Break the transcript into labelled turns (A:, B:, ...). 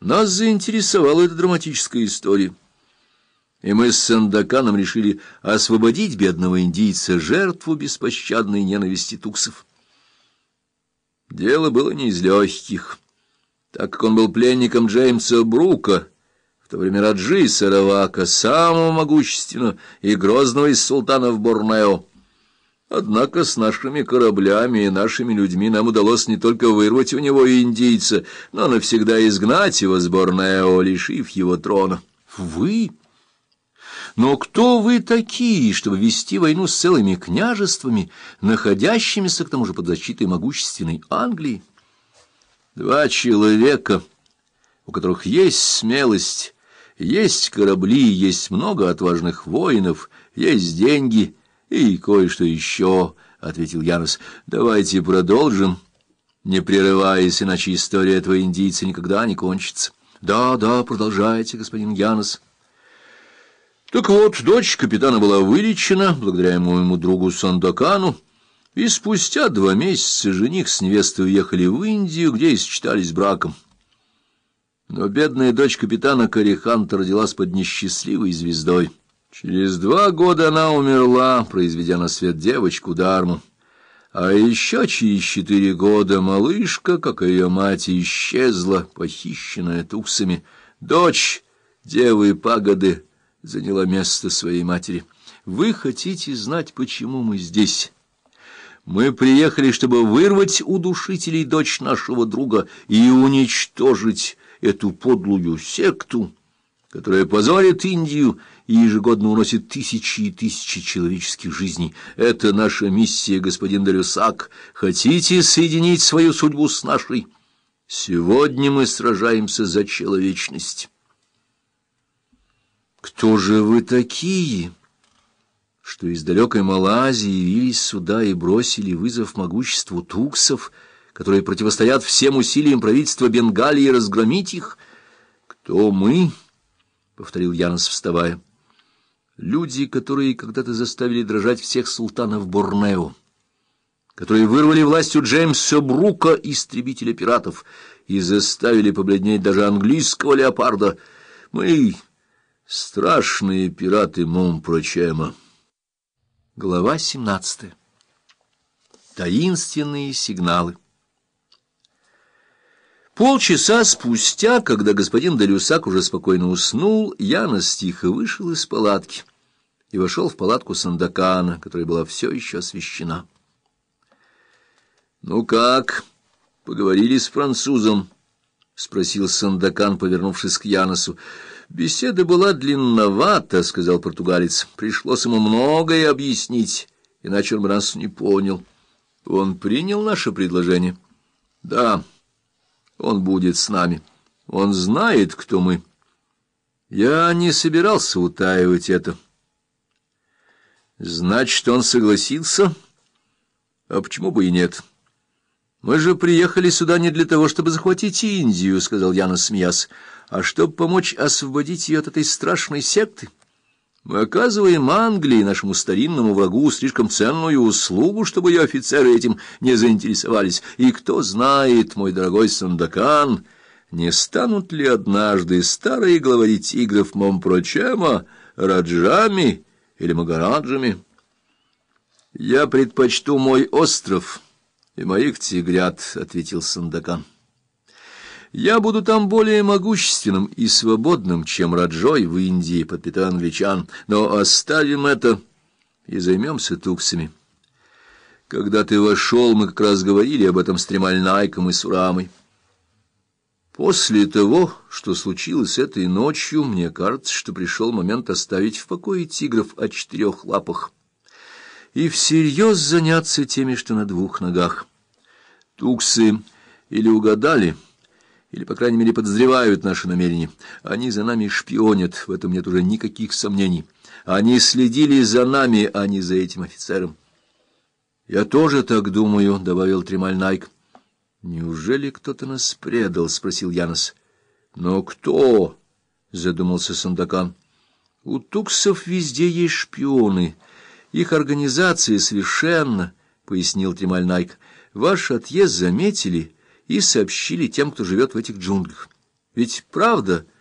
A: Нас заинтересовала эта драматическая история. И мы с Сандаканом решили освободить бедного индийца, жертву беспощадной ненависти туксов. Дело было не из легких, так как он был пленником Джеймса Брука, в то время Раджи Саравака, самого могущественного и грозного из султанов Борнео. Однако с нашими кораблями и нашими людьми нам удалось не только вырвать у него индийца, но навсегда изгнать его с Борнео, лишив его трона. Вы? Но кто вы такие, чтобы вести войну с целыми княжествами, находящимися к тому же под защитой могущественной Англии? Два человека, у которых есть смелость, есть корабли, есть много отважных воинов, есть деньги — и кое-что еще, — ответил Янус. — Давайте продолжим, не прерываясь, иначе история этого индийца никогда не кончится. — Да, да, продолжайте, господин Янус. Так вот, дочь капитана была вылечена благодаря моему другу Сандакану, и спустя два месяца жених с невестой уехали в Индию, где и сочетались браком. Но бедная дочь капитана Кариханта родилась под несчастливой звездой. Через два года она умерла, произведя на свет девочку Дарму. А еще через четыре года малышка, как ее мать, исчезла, похищенная туксами. Дочь девы пагоды заняла место своей матери. Вы хотите знать, почему мы здесь? Мы приехали, чтобы вырвать у душителей дочь нашего друга и уничтожить эту подлую секту, которая позорит Индию и ежегодно уносит тысячи и тысячи человеческих жизней. Это наша миссия, господин Дарюсак. Хотите соединить свою судьбу с нашей? Сегодня мы сражаемся за человечность. Кто же вы такие, что из далекой Малайзии явились сюда и бросили вызов могуществу туксов, которые противостоят всем усилиям правительства Бенгалии разгромить их? Кто мы? — повторил Янос, вставая. Люди, которые когда-то заставили дрожать всех султанов Борнео, которые вырвали власть у Джеймса Брука, истребителя пиратов, и заставили побледнеть даже английского леопарда. Мы — страшные пираты Момпрочема. Глава семнадцатая. Таинственные сигналы. Полчаса спустя, когда господин Далюсак уже спокойно уснул, Янос тихо вышел из палатки и вошел в палатку Сандакана, которая была все еще освещена. — Ну как, поговорили с французом? — спросил Сандакан, повернувшись к Яносу. — Беседа была длинновата, — сказал португалец. — Пришлось ему многое объяснить, иначе он нас не понял. Он принял наше предложение? — Да. — он будет с нами. Он знает, кто мы. Я не собирался утаивать это. Значит, он согласился? А почему бы и нет? Мы же приехали сюда не для того, чтобы захватить Индию, — сказал Яна, смеясь, — а чтобы помочь освободить ее от этой страшной секты. Мы оказываем Англии, нашему старинному врагу, слишком ценную услугу, чтобы ее офицеры этим не заинтересовались. И кто знает, мой дорогой Сандакан, не станут ли однажды старые главари тигров Момпрочема Раджами или Магараджами? Я предпочту мой остров и моих тигрят, — ответил Сандакан. Я буду там более могущественным и свободным, чем Раджой в Индии под пита англичан, но оставим это и займемся туксами. Когда ты вошел, мы как раз говорили об этом с Тремальнайком и Сурамой. После того, что случилось этой ночью, мне кажется, что пришел момент оставить в покое тигров о четырех лапах и всерьез заняться теми, что на двух ногах. Туксы или угадали — или, по крайней мере, подозревают наши намерения. Они за нами шпионят, в этом нет уже никаких сомнений. Они следили за нами, а не за этим офицером. — Я тоже так думаю, — добавил Тремаль Найк. — Неужели кто-то нас предал? — спросил Янос. — Но кто? — задумался Сандакан. — У туксов везде есть шпионы. Их организация совершенно, — пояснил Тремаль Найк. — Ваш отъезд заметили — и сообщили тем, кто живет в этих джунглях. Ведь правда...